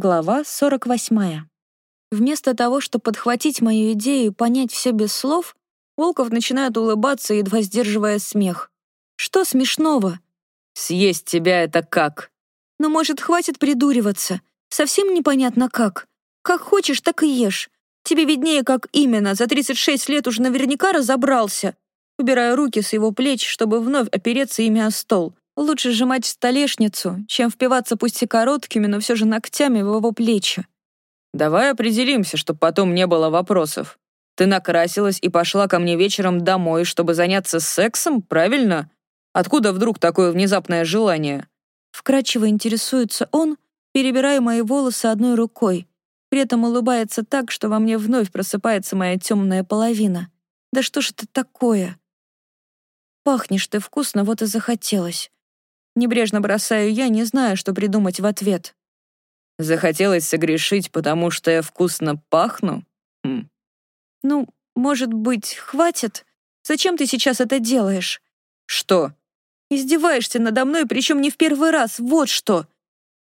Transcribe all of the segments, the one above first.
Глава 48. Вместо того, чтобы подхватить мою идею и понять все без слов, Волков начинает улыбаться, едва сдерживая смех. «Что смешного?» «Съесть тебя это как?» «Ну, может, хватит придуриваться? Совсем непонятно как. Как хочешь, так и ешь. Тебе виднее, как именно. За 36 лет уже наверняка разобрался». Убираю руки с его плеч, чтобы вновь опереться ими о стол. Лучше сжимать столешницу, чем впиваться пусть и короткими, но все же ногтями в его плечи. «Давай определимся, чтобы потом не было вопросов. Ты накрасилась и пошла ко мне вечером домой, чтобы заняться сексом, правильно? Откуда вдруг такое внезапное желание?» Вкратчиво интересуется он, перебирая мои волосы одной рукой. При этом улыбается так, что во мне вновь просыпается моя темная половина. «Да что ж это такое?» «Пахнешь ты вкусно, вот и захотелось». Небрежно бросаю я, не знаю, что придумать в ответ. Захотелось согрешить, потому что я вкусно пахну? Хм. Ну, может быть, хватит? Зачем ты сейчас это делаешь? Что? Издеваешься надо мной, причем не в первый раз, вот что.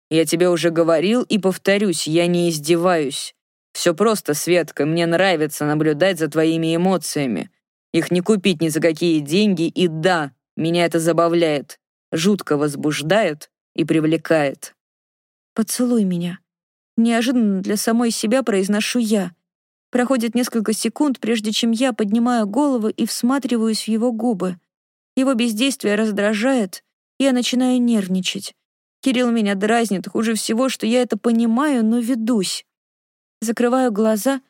Я тебе уже говорил и повторюсь, я не издеваюсь. Все просто, Светка, мне нравится наблюдать за твоими эмоциями. Их не купить ни за какие деньги, и да, меня это забавляет жутко возбуждает и привлекает. «Поцелуй меня». Неожиданно для самой себя произношу я. Проходит несколько секунд, прежде чем я поднимаю голову и всматриваюсь в его губы. Его бездействие раздражает, я начинаю нервничать. Кирилл меня дразнит, хуже всего, что я это понимаю, но ведусь. Закрываю глаза,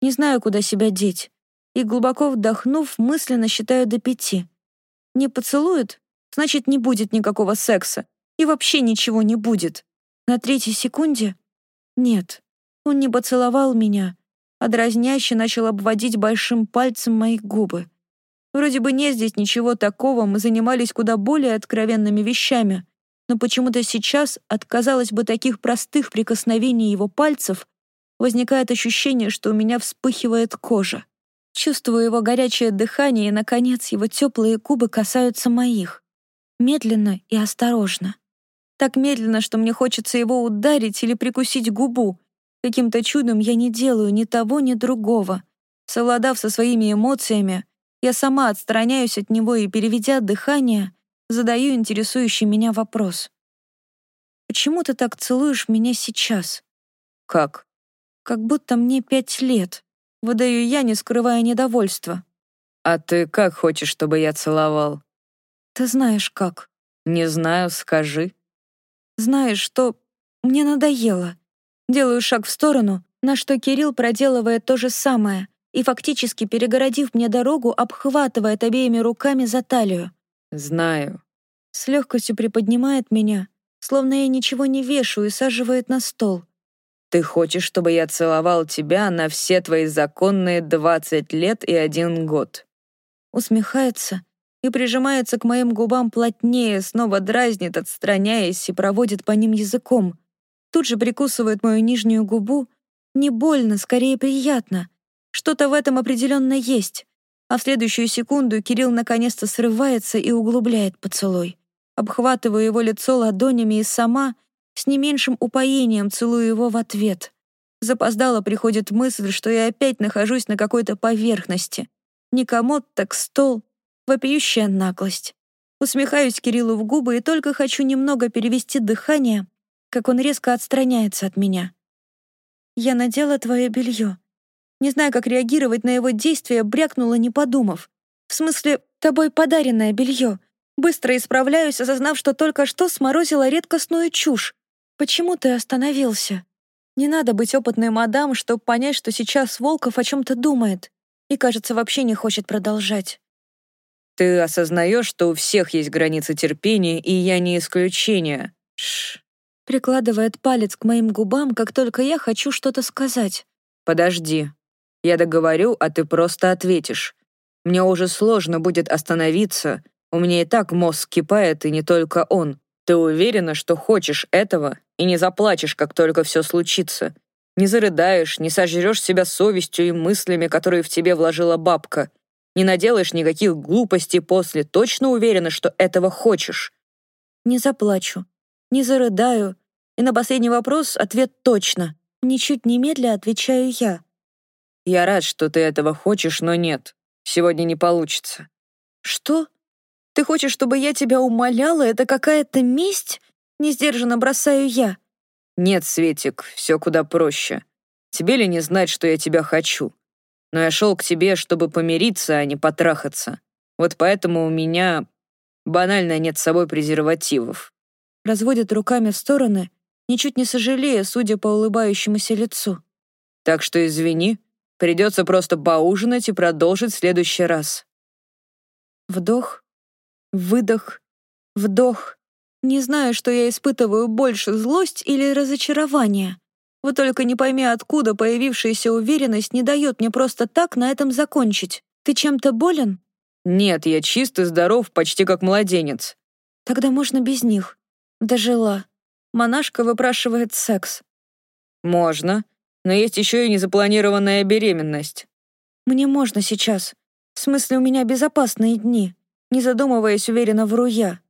не знаю, куда себя деть, и, глубоко вдохнув, мысленно считаю до пяти. Не поцелует, значит, не будет никакого секса. И вообще ничего не будет. На третьей секунде? Нет, он не поцеловал меня, а дразняще начал обводить большим пальцем мои губы. Вроде бы не здесь ничего такого, мы занимались куда более откровенными вещами, но почему-то сейчас от, казалось бы, таких простых прикосновений его пальцев возникает ощущение, что у меня вспыхивает кожа. Чувствую его горячее дыхание, и, наконец, его теплые губы касаются моих медленно и осторожно. Так медленно, что мне хочется его ударить или прикусить губу. Каким-то чудом я не делаю ни того, ни другого. Совладав со своими эмоциями, я сама отстраняюсь от него и, переведя дыхание, задаю интересующий меня вопрос. «Почему ты так целуешь меня сейчас?» «Как?» «Как будто мне пять лет», — выдаю я, не скрывая недовольства. «А ты как хочешь, чтобы я целовал?» Ты знаешь как. Не знаю, скажи. Знаешь, что мне надоело. Делаю шаг в сторону, на что Кирилл проделывает то же самое и, фактически перегородив мне дорогу, обхватывает обеими руками за талию. Знаю. С легкостью приподнимает меня, словно я ничего не вешу и саживает на стол. Ты хочешь, чтобы я целовал тебя на все твои законные двадцать лет и один год? Усмехается, и прижимается к моим губам плотнее, снова дразнит, отстраняясь и проводит по ним языком. Тут же прикусывает мою нижнюю губу. Не больно, скорее приятно. Что-то в этом определенно есть. А в следующую секунду Кирилл наконец-то срывается и углубляет поцелуй. Обхватываю его лицо ладонями и сама с не меньшим упоением целую его в ответ. Запоздало приходит мысль, что я опять нахожусь на какой-то поверхности. Не комод, так стол, Вопиющая наглость. Усмехаюсь Кириллу в губы и только хочу немного перевести дыхание, как он резко отстраняется от меня. «Я надела твое белье. Не знаю, как реагировать на его действия, брякнула, не подумав. В смысле, тобой подаренное белье. Быстро исправляюсь, осознав, что только что сморозила редкостную чушь. Почему ты остановился? Не надо быть опытной мадам, чтобы понять, что сейчас Волков о чем-то думает. И, кажется, вообще не хочет продолжать. Ты осознаешь, что у всех есть границы терпения, и я не исключение. Шш. Прикладывает палец к моим губам, как только я хочу что-то сказать. Подожди. Я договорю, а ты просто ответишь. Мне уже сложно будет остановиться. У меня и так мозг кипает, и не только он. Ты уверена, что хочешь этого, и не заплачешь, как только все случится. Не зарыдаешь, не сожрешь себя совестью и мыслями, которые в тебе вложила бабка — не наделаешь никаких глупостей после, точно уверена, что этого хочешь?» «Не заплачу, не зарыдаю, И на последний вопрос ответ точно. Ничуть немедля отвечаю я. Я рад, что ты этого хочешь, но нет. Сегодня не получится. Что? Ты хочешь, чтобы я тебя умоляла? Это какая-то месть? Несдержанно бросаю я. Нет, Светик, все куда проще. Тебе ли не знать, что я тебя хочу? Но я шел к тебе, чтобы помириться, а не потрахаться. Вот поэтому у меня банально нет с собой презервативов. Разводит руками в стороны, ничуть не сожалея, судя по улыбающемуся лицу. Так что извини, придется просто поужинать и продолжить в следующий раз. Вдох, выдох, вдох. Не знаю, что я испытываю больше, злость или разочарование. Вот только не пойми, откуда появившаяся уверенность не дает мне просто так на этом закончить. Ты чем-то болен? Нет, я чист и здоров, почти как младенец. Тогда можно без них. Дожила. Монашка выпрашивает секс. Можно, но есть еще и незапланированная беременность. Мне можно сейчас. В смысле, у меня безопасные дни. Не задумываясь, уверенно вру я.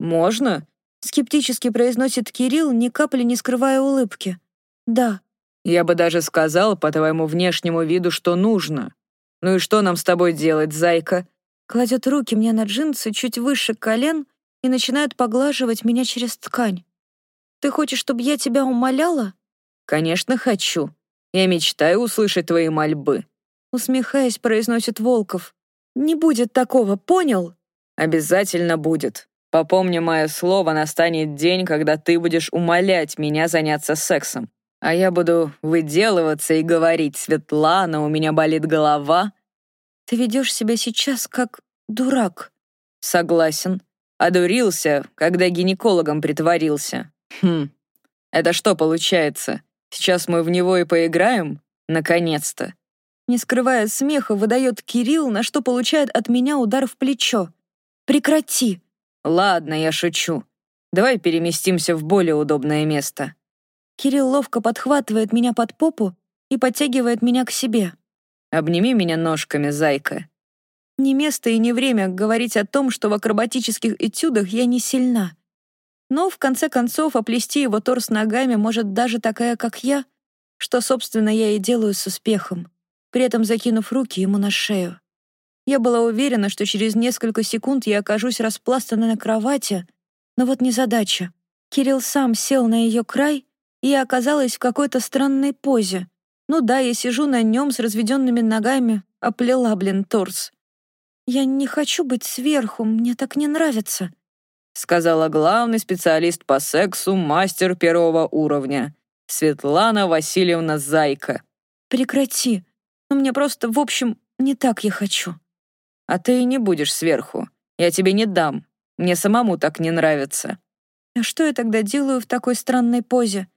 Можно? Скептически произносит Кирилл, ни капли не скрывая улыбки. «Да». «Я бы даже сказал по твоему внешнему виду, что нужно. Ну и что нам с тобой делать, зайка?» Кладет руки мне на джинсы чуть выше колен и начинает поглаживать меня через ткань. «Ты хочешь, чтобы я тебя умоляла?» «Конечно, хочу. Я мечтаю услышать твои мольбы». Усмехаясь, произносит Волков. «Не будет такого, понял?» «Обязательно будет. Попомни мое слово, настанет день, когда ты будешь умолять меня заняться сексом. А я буду выделываться и говорить, Светлана, у меня болит голова. Ты ведешь себя сейчас как дурак. Согласен. Одурился, когда гинекологом притворился. Хм, это что получается? Сейчас мы в него и поиграем? Наконец-то. Не скрывая смеха, выдает Кирилл, на что получает от меня удар в плечо. Прекрати. Ладно, я шучу. Давай переместимся в более удобное место. Кирилл ловко подхватывает меня под попу и подтягивает меня к себе. Обними меня ножками, зайка. Не место и не время говорить о том, что в акробатических этюдах я не сильна. Но, в конце концов, оплести его торс ногами может даже такая, как я, что, собственно, я и делаю с успехом, при этом закинув руки ему на шею. Я была уверена, что через несколько секунд я окажусь распластанной на кровати, но вот незадача. Кирилл сам сел на ее край, я оказалась в какой-то странной позе. Ну да, я сижу на нем с разведенными ногами, оплела, блин, торс. «Я не хочу быть сверху, мне так не нравится», сказала главный специалист по сексу, мастер первого уровня, Светлана Васильевна Зайка. «Прекрати. Но мне просто, в общем, не так я хочу». А ты и не будешь сверху. Я тебе не дам. Мне самому так не нравится. А что я тогда делаю в такой странной позе?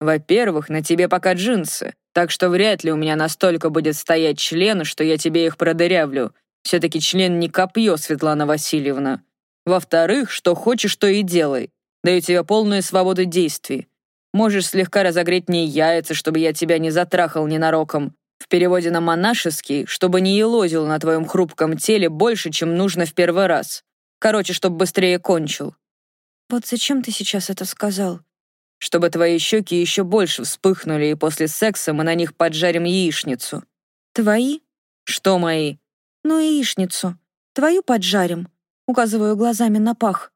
Во-первых, на тебе пока джинсы, так что вряд ли у меня настолько будет стоять член, что я тебе их продырявлю. Все-таки член не копье, Светлана Васильевна. Во-вторых, что хочешь, то и делай. Даю тебе полную свободу действий. Можешь слегка разогреть мне яйца, чтобы я тебя не затрахал ненароком. В переводе на монашеский, чтобы не елозил на твоем хрупком теле больше, чем нужно в первый раз. Короче, чтобы быстрее кончил. Вот зачем ты сейчас это сказал? Чтобы твои щеки еще больше вспыхнули, и после секса мы на них поджарим яичницу. Твои? Что мои? Ну, яичницу. Твою поджарим. Указываю глазами на пах.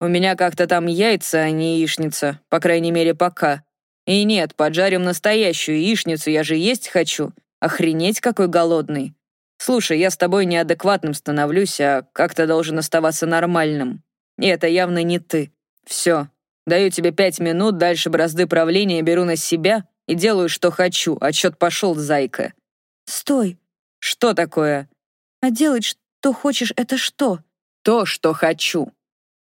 У меня как-то там яйца, а не яичница, по крайней мере, пока. И нет, поджарим настоящую яичницу, я же есть хочу. Охренеть, какой голодный. Слушай, я с тобой неадекватным становлюсь, а как-то должен оставаться нормальным. И это явно не ты. Все. Даю тебе пять минут, дальше бразды правления беру на себя и делаю, что хочу. Отчет пошел, зайка. Стой. Что такое? А делать, что хочешь, это что? То, что хочу.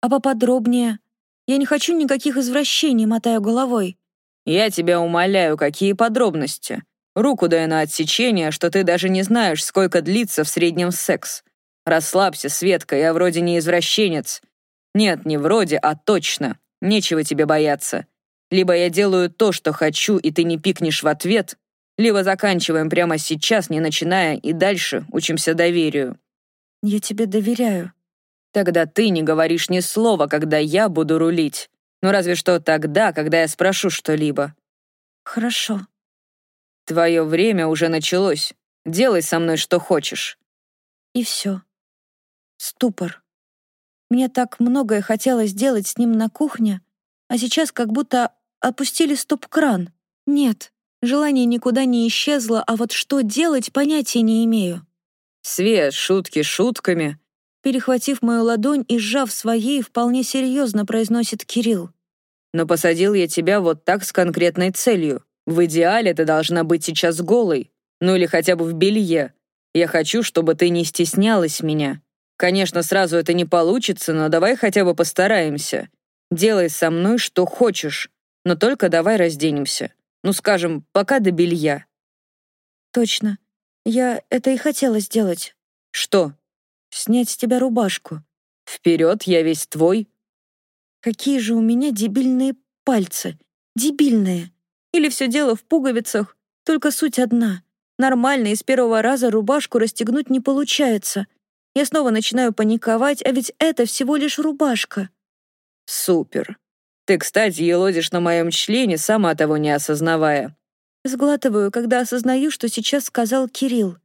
А поподробнее? Я не хочу никаких извращений, мотаю головой. Я тебя умоляю, какие подробности? Руку дай на отсечение, что ты даже не знаешь, сколько длится в среднем секс. Расслабься, Светка, я вроде не извращенец. Нет, не вроде, а точно. Нечего тебе бояться. Либо я делаю то, что хочу, и ты не пикнешь в ответ, либо заканчиваем прямо сейчас, не начиная, и дальше учимся доверию. Я тебе доверяю. Тогда ты не говоришь ни слова, когда я буду рулить. Ну разве что тогда, когда я спрошу что-либо. Хорошо. Твое время уже началось. Делай со мной что хочешь. И все. Ступор. Мне так многое хотелось сделать с ним на кухне, а сейчас как будто опустили стоп-кран. Нет, желание никуда не исчезло, а вот что делать, понятия не имею. Свет, шутки шутками. Перехватив мою ладонь и сжав своей, вполне серьезно произносит Кирилл. Но посадил я тебя вот так с конкретной целью. В идеале ты должна быть сейчас голой, ну или хотя бы в белье. Я хочу, чтобы ты не стеснялась меня. Конечно, сразу это не получится, но давай хотя бы постараемся. Делай со мной что хочешь, но только давай разденемся. Ну, скажем, пока до белья». «Точно. Я это и хотела сделать». «Что?» «Снять с тебя рубашку». «Вперед, я весь твой». «Какие же у меня дебильные пальцы. Дебильные. Или все дело в пуговицах, только суть одна. Нормально из первого раза рубашку расстегнуть не получается. Я снова начинаю паниковать, а ведь это всего лишь рубашка. Супер. Ты, кстати, елозишь на моем члене, сама того не осознавая. Сглатываю, когда осознаю, что сейчас сказал Кирилл.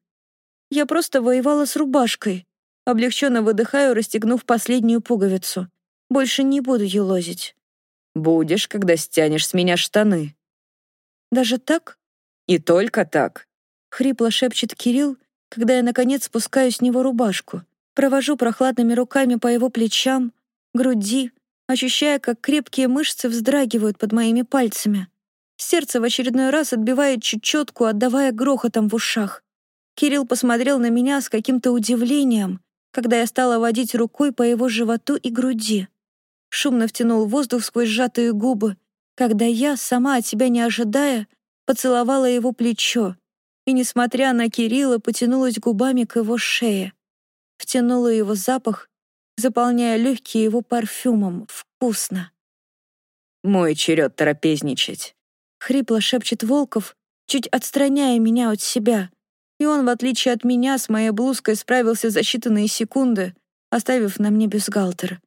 Я просто воевала с рубашкой. Облегченно выдыхаю, расстегнув последнюю пуговицу. Больше не буду елозить. Будешь, когда стянешь с меня штаны. Даже так? И только так. Хрипло шепчет Кирилл, когда я, наконец, спускаю с него рубашку, провожу прохладными руками по его плечам, груди, ощущая, как крепкие мышцы вздрагивают под моими пальцами. Сердце в очередной раз отбивает чечетку, отдавая грохотом в ушах. Кирилл посмотрел на меня с каким-то удивлением, когда я стала водить рукой по его животу и груди. Шумно втянул воздух сквозь сжатые губы, когда я, сама от себя не ожидая, поцеловала его плечо, и, несмотря на Кирилла, потянулась губами к его шее. Втянула его запах, заполняя легкие его парфюмом. Вкусно. «Мой черед трапезничать», — хрипло шепчет Волков, чуть отстраняя меня от себя. И он, в отличие от меня, с моей блузкой справился за считанные секунды, оставив на мне бюстгальтер.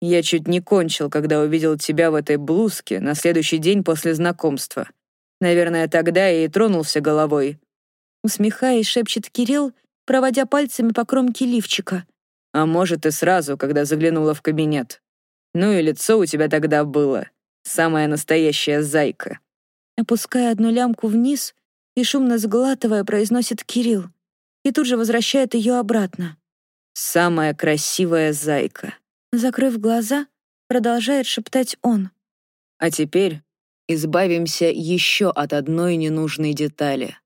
«Я чуть не кончил, когда увидел тебя в этой блузке на следующий день после знакомства. Наверное, тогда я и тронулся головой, Усмехаясь, шепчет Кирилл, проводя пальцами по кромке лифчика. «А может, и сразу, когда заглянула в кабинет. Ну и лицо у тебя тогда было. Самая настоящая зайка». Опуская одну лямку вниз и шумно сглатывая, произносит Кирилл. И тут же возвращает ее обратно. «Самая красивая зайка». Закрыв глаза, продолжает шептать он. «А теперь избавимся еще от одной ненужной детали.